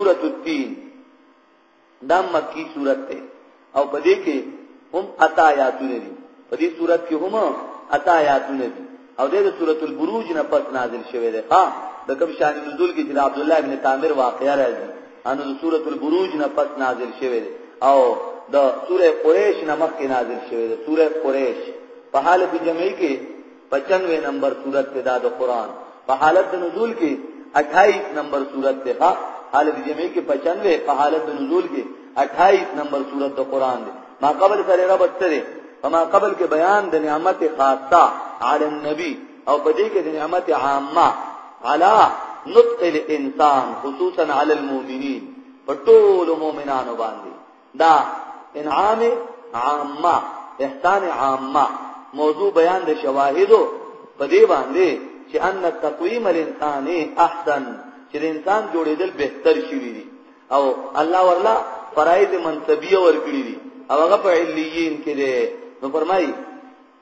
سورۃ التین دا مکی سورۃ ده او په دې کې هم اتا آیاتونه دي په دې سورۃ کې هم اتا آیاتونه دي او د سورۃ البروج نه پس نازل شوه ده ها د کوم شان نزول کې چې عبد الله ابن تامر واقعا راځي ان د سورۃ البروج نه پس نازل شوه ده او د سورې قریش نه مخکې نازل شوه ده سورې قریش په حالت جمعي کې پچانوې نمبر صورت ته دا د قران په حالت د نزول کې 28 نمبر صورت ته ښه حالت جمعي کې 95 په حالت د نزول کې 28 نمبر صورت د قران دی ما قبل سره رب ستره فما قبل کې بیان د نعمت خاصه علی النبی او په دې کې د نعمت عامه علی نطق الانسان خصوصا علی المؤمنین په ټول مؤمنانو باندې دا انعام عامه احسان عامه موضوع بیان د شواهدو په دې باندې چې ان تقویم الانسان احسن چې انسان جوړېدل بهتر شي وي او الله ورلا فرایض منصبیه ورکړي دي او هغه په علیین کې ده نو فرمایي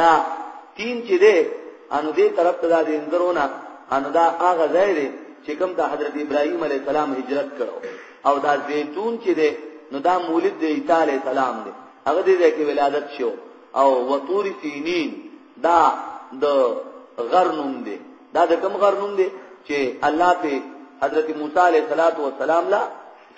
دا تین چې دی انو دې طرف ته دا د انځرونه انو دا هغه ځای دی چې کوم د حضرت ابراهیم علی السلام هجرت کړو او دا زیتون چې دی نو دا مولد د عیسی علی السلام دی هغه دې کې ولادت شو او وطور سینین دا د غر نوم دی دا د کوم غر نوم دی چې الله په حضرت موسی علیه السلام لا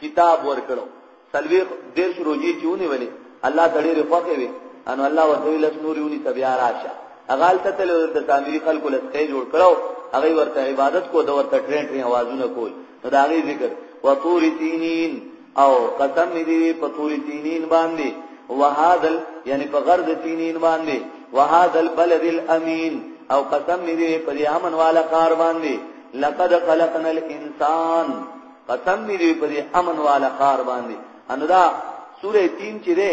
کتاب ورکړو څلوېښت دېرش روژې چې ونیولې الله ته ډېرې خوښې وې انو الله ورته ویل لس نورې ونیسه بیا راشه هغه هلته تللی او دلته سامري خلکو له سکی جوړ کړو هغوی ورته عبادت کو د ورته ټرین ټرین اوازونه کول نو د هغې ذکر وطور سینین او قسم مې دی په طور سینین باندې وهادل یعنی په غرض سینین باندې وهادل بلد الامین او قسم مې دی په دې امن والا کار باندې لقد خلقنا الانسان قسم می دی پر امن والا خار باندې انو دا سوره 3 چې ده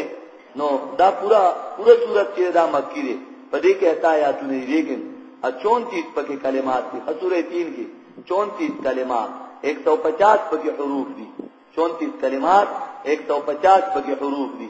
نو دا پورا پورا صورت چې دا مکی دی په دې کې اتا یا تونه لیکن 34 پکې کلمات دي سوره 3 کې 34 کلمات 150 پکې حروف دي 34 کلمات 150 پکې حروف دي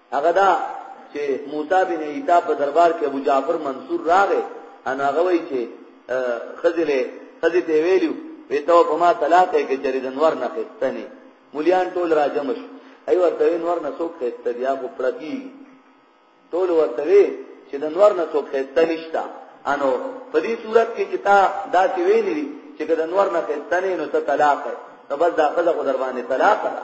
هغه دا چې موسی بن عیسی په دربار کې ابو جعفر منصور راغی ان هغه وایي چې خزله خزې ته ویلو وی ته په ما طلاق کې چې دنور نه خستنی مليان ټول راجم شو ای ورته نور نه څوک خسته بیا خو پړکی ټول ورته چې د نور نه څوک خسته نشتا انو په دې صورت کې چې تا دا چې ویلې چې د نور نه خسته نه نو ته طلاق نو بس دا خزه خو در باندې طلاق ده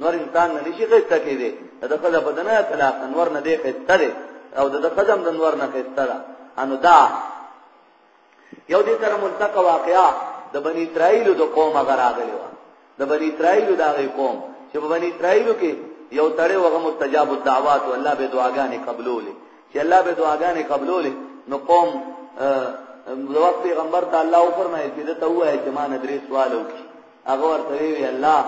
نور انسان نه نشي خسته کېږي د خپل بدن طلاق نور نه دی خسته دی او د خزم د نور نه خسته ده انو دا یو دې تر ملتق واقعا د بنی اسرائیل د قوم غراغلی و د بنی اسرائیل د هغه قوم چې په بنی اسرائیل کې یو تړي وغه مستجاب الدعوات او الله به دعاګانې قبولولې چې الله به دعاګانې قبولولې نو قوم د وخت پیغمبر ته الله فرمایي چې ته وایې چې ما نه درې سوال وکړي هغه ورته وی الله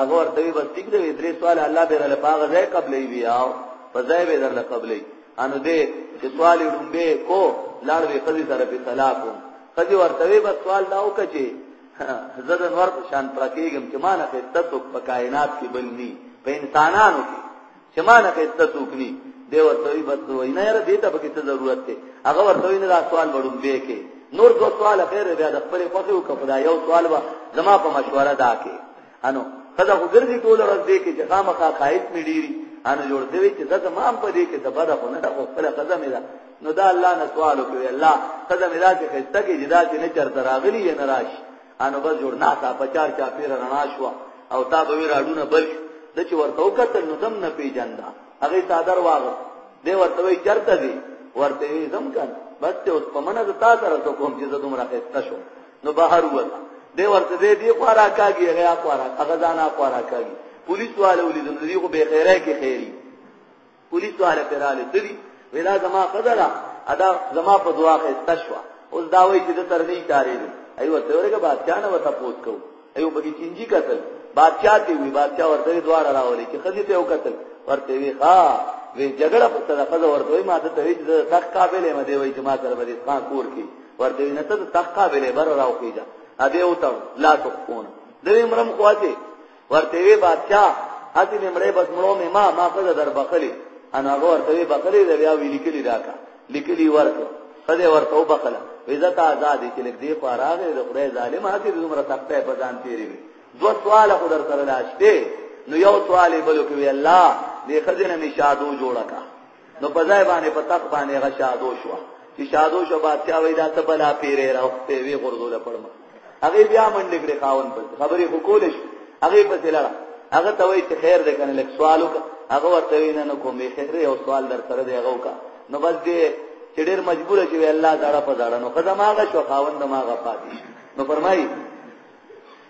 هغه ورته وی بس ټیک دی درې سوال الله به له باغ ځای قبلې وی او په ځای به درله قبلې انو دې چې سوال ډومبه کو لاړ وی قضې سره په طلاق قضې ورته وی بس سوال داو کچې زده نور په شان پرکېږم چې ما نه ته تاسو په کائنات کې بلني په انسانانو کې چې ما نه خسته څوک ني دی ورته وي بس وای نه یاره دې ته پکې څه ضرورت دی هغه ورته وي نه دا سوال وړم به کې نور دو سوال خیر بیا د خپل خوخي او کفدا یو سوال وا زما په مشوره دا کې انو خدا خو ګرځي ټول ورځ دې کې چې خامخا خایت مې ډیری ان جوړ دی چې دا زمام په دې کې دبره خو نه خو خپل قدم ده نو دا الله نه سوال وکړي الله قدم ده چې خسته کې جدا چې نه چرته راغلی نه راشي انو بس جوړ ناسا په چار چا پیر رڼا شو او تا به راډونه بل د چې ورته وکتل نو دم نه پیجندا هغه صادر واغ دی ورته وی چرته دی ورته وی زم کړ بس ته اوس په منځ تا سره ته کوم چې زدوم راخسته شو نو بهر وځه دی ورته دی دی خورا کاږي هغه خورا هغه ځان خورا کاږي پولیس والو لیدل دی خو به خیره کې خیری پولیس والا پر رااله دلی ودا زما خزه ده ادا زما په دعا کې استشوا اوس دا وایي چې د تر نه کاری دی ایو ته ورګه بادشاہ نه وتا پوت کو ایو بګی چینجی قتل بادشاہ ته وی بادشاہ ورته دوار راولې چې خزه ته وکتل ورته وی ها وی جګړه په سره خزه ورته ما ته ته چې تخ قابلې مې دی وای چې ما سره باندې خان کور کې ورته نه ته تخ قابلې بر راو کیږي ا دې وته لا تخون دوی مرم خواته ورته وی بادشاہ هڅه مې مړې بس مړو مې ما ما خزه در بخلی انا هغه ورته وی بخلی دا بیا وی لیکلی راکا لیکلی ورته خزه ورته وبخله عزت آزادې چې لیک دی خو راغې د خدای ظالم هڅه دې عمر تخته په ځان تیری وی دو سوال خو در سره لاشته نو یو سوال بلو کې الله دې خزه نه می شادو جوړه کا نو په ځای باندې په تخت باندې هغه شادو شو چې شادو شو بادشاہ وای دا ته بلا پیرې را په وی غردول پړم هغه بیا منډې کړې خاون په خبرې خو کول شي هغه په تلړه هغه ته وای چې خیر دې کنه لک سوال وکړه هغه ورته وینا نو کومې خیر یو سوال در سره دی هغه وکړه نو بس دې چې ډېر مجبور شي الله زړه په زړه نو خداماغه شو خاون دماغه پاتې نو فرمایي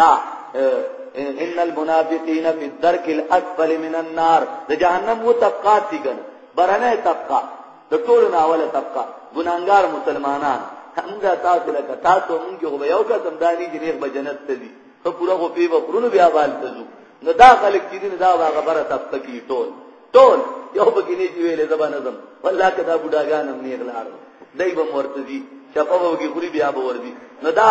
دا ان المنافقین فی الدرک الاسفل من النار د جهنم و طبقات دي ګن برنه طبقه د ټولو نه اوله طبقه ګناګار مسلمانان همدا تاسو لکه تاسو موږ یو به یو قسم دانی چې نیک به جنت ته دي په پورا خو په پرونو بیا وال ته ځو نو دا خلک چې نه دا هغه بره طبقه کی ټول ټول یو به کې نه دی ویلې زبا نظم والله کدا بډاګان هم نیغلار دای به مرتدی چپه وږي خوري بیا به وردی نو دا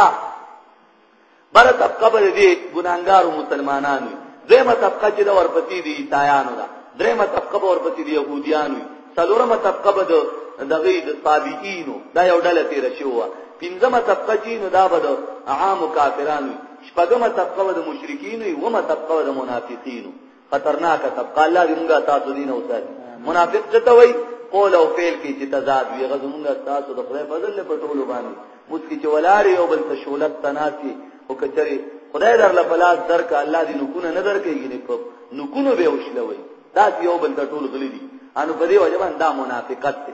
بره طبقه به دې ګناګارو مسلمانانو دریمه طبقه چې دا ورپسې دي عیسایانو ده دریمه طبقه به ورپسې دي يهوديانو څلورمه طبقه به دغه د صابئینو دا یو ډله تیر شو پنځمه طبقه چې نو دا به د عام کافرانو شپږمه طبقه به د مشرکین او ومه طبقه به د منافقینو خطرناک طبقه الله دې موږ تاسو دین او ساتي منافق څه ته وایي قول او فعل کې چې تضاد وي غو موږ تاسو د خدای فضل له پټولو باندې اوس کې چې ولار یو بل ته شولت تناسي او کچري خدای در له بلاس درک الله دې نکونه نه درکېږي نه په نکونو به وشلوي دا یو بل ته ټول غلي دي انو په دې وجه باندې دا منافقت دی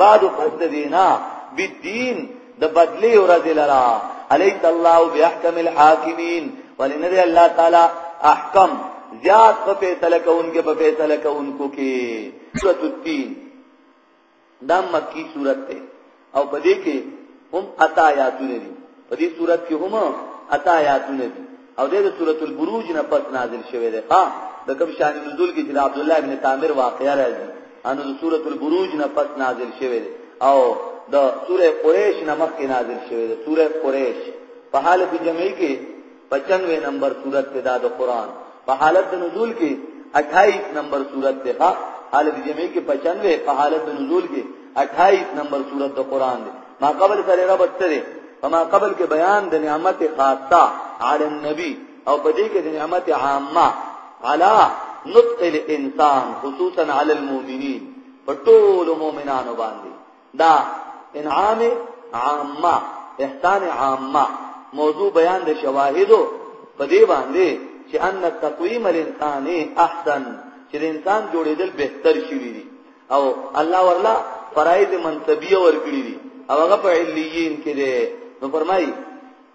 بعد پس د دینا بالدین د بدلی ورځ لرا الیس الله باحکم الحاکمین ولنه دی الله تعالی احکم زیاد په فیصله کوونکې په فیصله کوونکو کې سورۃ الدین دا مکی سورته او په دې کې هم عطا یاتونه دي په دې صورت کې هم اتا آیاتونه دي او د سورۃ البروج نه پس نازل شوی دی ها د کوم شان نزول کې چې عبد الله ابن تامر واقعا راځي ان د سورۃ البروج نه پس نازل شوی دی او د سورې قریش نه مخکې نازل شوی دی سورې قریش په حالت جمعي کې پچانوے نمبر صورت تے دا د قران په حالت د نزول کې 28 نمبر صورت ته ښه حالت جمعي کې 95 په حالت د نزول کې 28 نمبر صورت د قران دی ما قبل سره رب تر فما قبل کې بیان د نعمت خاصه علی النبی او په دې کې د نعمت عامه علی نطق الانسان خصوصا علی المؤمنین په ټول مؤمنانو باندې دا انعام عامه احسان عامه موضوع بیان د شواهدو په دې باندې چې ان تقویم الانسان احسن چې انسان جوړېدل بهتر شي وي او الله ورلا فرایض منصبیه ورکړي دي او هغه په علیین کې دي نو فرمایي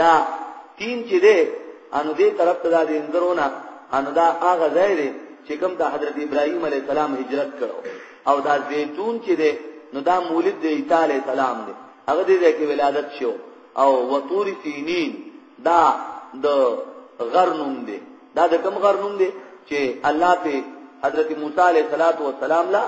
دا تین چې ده انو دې طرف ته دا دې انځرونه انو دا هغه ځای دی چې کوم د حضرت ابراهیم علی السلام هجرت کړو او دا زیتون چې ده نو دا مولد د عیسی علی السلام دی هغه دې ځکه ولادت شو او وطور سینین دا د غر نوم دی دا د کوم غر نوم دی چې الله په حضرت موسی علیه السلام لا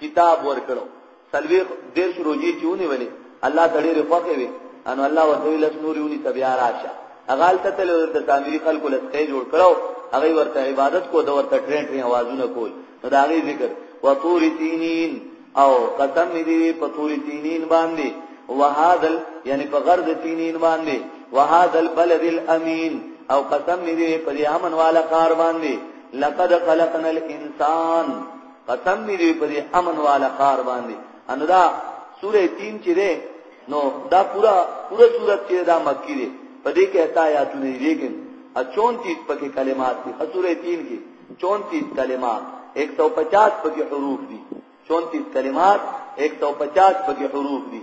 کتاب ورکړو څلوېښت دېرش روژې چې ونیولې الله ته ډېرې خوښې وې انو الله ورته ویل چې نور یونی تبیا راشه هغه ته تل د سامری خلکو لسته جوړ کړو هغه ورته عبادت کو د ورته ټرین ټرین आवाजونه کول دا غي ذکر وطور سینین او قسم دې په طور سینین باندې وهذا یعنی په غرض سینین باندې وهذا البلد الامین او قسم دې په امن والا کار باندې لقد خلقنا الانسان قسم می دی پر امن والا کار باندې ان دا سوره 3 چې ده نو دا پورا پورا صورت چې دا مکی دی په دې کې اتا یا تونه لیکن 34 پکې کلمات دي سوره 3 کې 34 کلمات 150 پکې حروف دي 34 کلمات 150 پکې حروف دي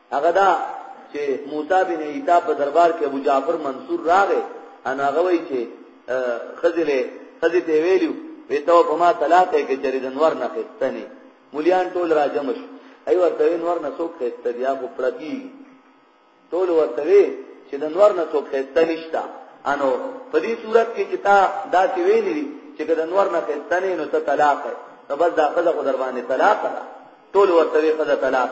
هغه دا چې موسی بن عیسی په دربار کې ابو جعفر منصور راغی انا غوي چې خزله خزې ته ویلو وی ته په ما طلاق کې چې د نور نه خستنی مليان ټول راجم شو ای ورته نور نه څوک خسته بیا خو پړکی ټول ورته چې د نور نه څوک خسته نشتا انو په دې صورت کې چې تا دا چې ویلې چې د نور نه خسته نه نو ته طلاق نو بس دا خزه خو در باندې طلاق ټول ورته خزه طلاق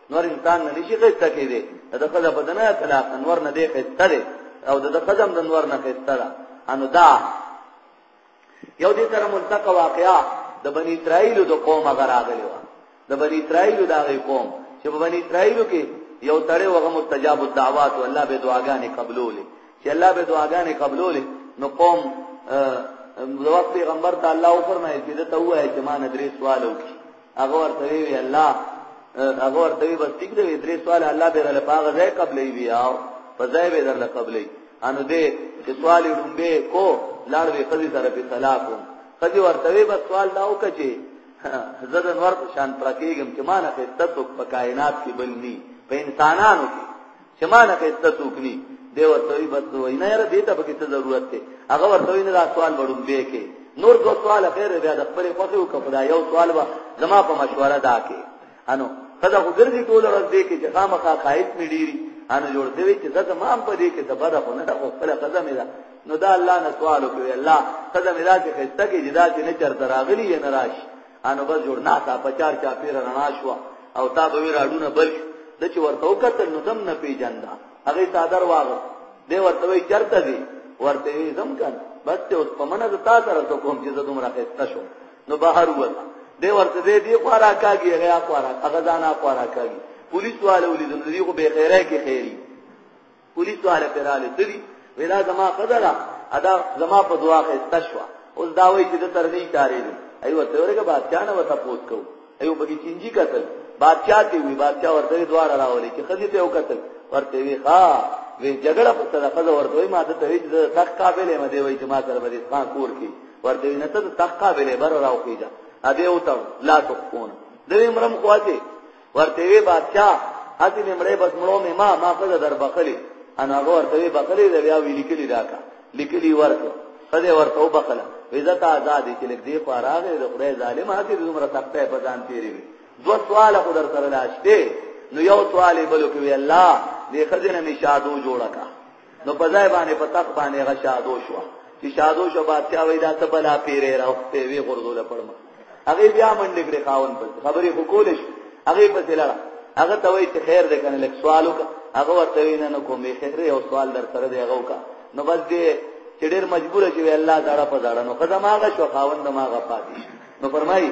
نور انسان نه نشي خسته کېده د خزه په دنه طلاق نور نه دی خسته دی او د خزم د نور نه خسته ده انو دا یو دې سره ملتق واقعا د بنی اسرائیل د قوم غراغلی و د بنی اسرائیل د هغه قوم چې په بنی اسرائیل کې یو تړي وغه مستجاب الدعوات او الله به دعاګانې قبولولې چې الله به دعاګانې قبولولې نو قوم د وخت پیغمبر ته الله فرمایي چې ته وایې چې ما ندري سوال وکړي هغه ورته وی الله هغه ورته وی بس ټیک دی درې سوال الله به درله پاغه ځای قبلې وی او په ځای به درله قبلې انو دې چې سوال ډومبه کو لاړ وی قضې سره په طلاق قضې ورته وی بس سوال دا وکړي زه د نور په شان پرکېږم چې ما نه خسته څوک په کائنات کې بل ني په انسانانو کې چې ما نه خسته څوک ني دی ورته وي بس وای نه یاره دې ته به څه ضرورت دی هغه ورته وي نه دا سوال وړم به کې نور دو سوال خیر بیا د خپل خوخه او کفدا یو سوال وا زما په مشوره دا کې انو خدا خو ګرځي ټول ورځ دې کې چې خامخا خایت می ډیری انو جوړ دی چې دا زما په دې کې زبر خو نه خو خپل قدم دا نو دا الله نه سوال وکړي الله قدم دا چې خسته کې جدا چې نه چرته راغلی نه راشي انو بس جوړ نه تا په چار چا پیر رڼا شو او تا به راډونه بل د چې ورته وکتل نو دم نه پیجندا هغه صادر واغ دی ورته وی چرته دی ورته وی زم کړ بس ته اوس پمنه د تا سره ته کوم چې زدوم راخسته شو نو بهر وځه دی ورته دی دی خو راکاږي هغه خو راکاږي هغه ځان خو راکاږي پولیس والو لیدل دی خو به خیره کې خیری پولیس والا په رااله سری ودا زما خزه ده ادا زما په دعا کې استشوا اوس دا وایي چې د ترغی چارې دي ایو ته ورګه بادشاہ نه وته پوس کو ایو بګی چینجی قتل بادشاہ ته وی بادشاہ ورته دوار راولې چې خزه ته وکتل ورته وی ها وی جګړه په سره خزه ورته ما ته ته چې تخ قابل ما دی وای چې ما سره باندې خان کور کې ورته نه ته تخ قابل بر راو کیږي ا دې وته لا تخون دوی مرم خواته ورته وی بادشاہ اته مې مړې بس مړو مې ما ما خزه در بخلی انا غور ته وی بخلی دا بیا وی لیکلی راکا لیکلی ورته خزه ورته وبخله عزت آزادې چې لیک دی خو راغې د خدای ظالم هاتې دومره تخته په ځان تیری وی دو سوال خو در سره لاشته نو یو سوال بلو کې الله دې خزه نه می شادو جوړه کا نو په ځای باندې په تخت باندې هغه شادو شو چې شادو شو بادشاہ وای دا ته بلا پیرې راوخته وی غردول پړم هغه بیا منډې کړې خاون په خبرې خو کولې شو هغه په تلړه هغه ته وای چې خیر دې کنه لک سوال وکړه هغه ورته وینا نو کومې خیر یو سوال در سره دی هغه وکړه نو بس دې چې ډېر مجبور شي الله تعالی په ځړنو خداماغه شو خاون دماغه پاتې نو فرمایي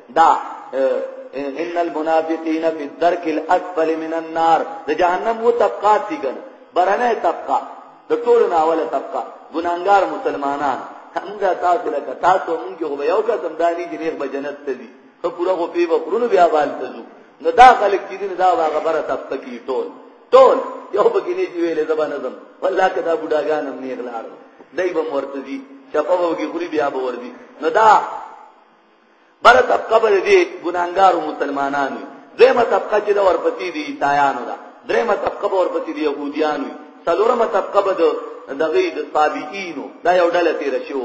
دا ان المنافقین فی الدرک الاسفل من النار د جهنم و طبقات دي ګن برنه طبقه د ټولو نه اوله طبقه ګناګار مسلمانان څنګه تاسو له تاسو موږ یو یو قسم دانی چې نیک به جنت ته دي په پوره غو پیو پرونو بیا بال ته ځو نو دا خلک چې دین دا هغه بره طبقه کی ټول ټول یو بګی نه ویلې زبا نظم والله کدا بډاګان هم نیغلار دای به مرتدی چپه وګی خوري بیا به وردی نو دا بل طبقه به دې ګناګارو مسلمانانو دیمه طبقه چې دا ورپسې دي عیسایانو دا دریمه طبقه به ورپسې دي يهوديانو څلورمه طبقه به د دغه د صابئینو دا یو ډله تیر شو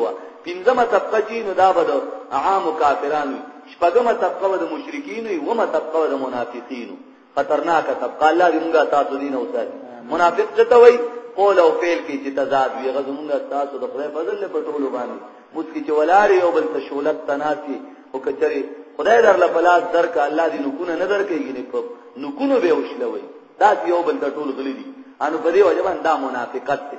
پنځمه طبقه چې نو دا به د عام کافرانو شپږمه طبقه به د مشرکینو ومه طبقه به د منافقینو خطرناک طبقه الله دې موږ تاسو دین او ساتي منافق څه ته وایي قول او فعل کې چې تضاد وي غو موږ تاسو د خدای فضل له پټولو باندې موږ کې چې ولار یو بل ته شولت تناسي او کچري خدای در له بلاس درک الله دې نکونه نه درکېږي نه په نکونو به وشلوي دا یو بل د ټول غلي دي انو په دې وجه باندې دا منافقت دی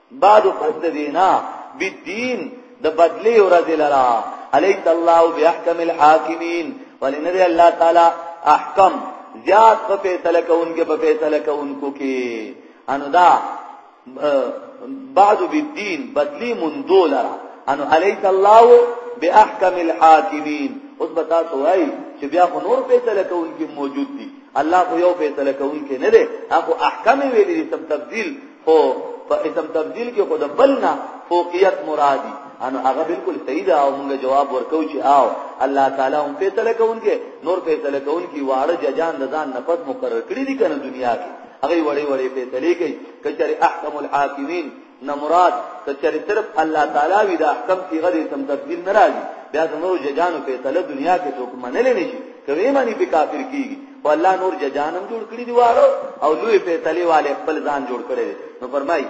بعد پس د دینا بالدین د بدلی ورځ لرا الیس الله باحکم الحاکمین ولنذ الله تعالی احکم زیاد په فیصله کوونکې په فیصله کوونکو کې انو دا بعد بالدین بدلی مندو لرا انو الیس الله باحکم الحاکمین اوس به تاسو وایي چې بیا خو نور فیصله کوونکي موجود دي الله خو یو فیصله کوونکي نه دی هغه احکام ویلي دي تبدیل خو په اسم تبديل کې خود بلنا فوقيت مرادي انو هغه بالکل صحیح ده او موږ جواب ورکو چې آو الله تعالی هم فیصله کوونکې نور فیصله کوونکې واړه ججان د ځان نفس مقرر کړی دي کنه دنیا کې هغه وړي وړي فیصله کوي کچره احکم الحاکمین نه مراد کچره صرف الله تعالی وی دا احکم کې غری سم تبديل نه راځي بیا زموږ ججانو فیصله دنیا کې څوک منل نه شي کوي معنی په کافر کیږي خو الله نور ججانم جوړ کړی دی واره او لوی فیصله والے خپل ځان جوړ کړی نو فرمای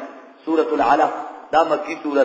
سورۃ العلق دا مکی سورۃ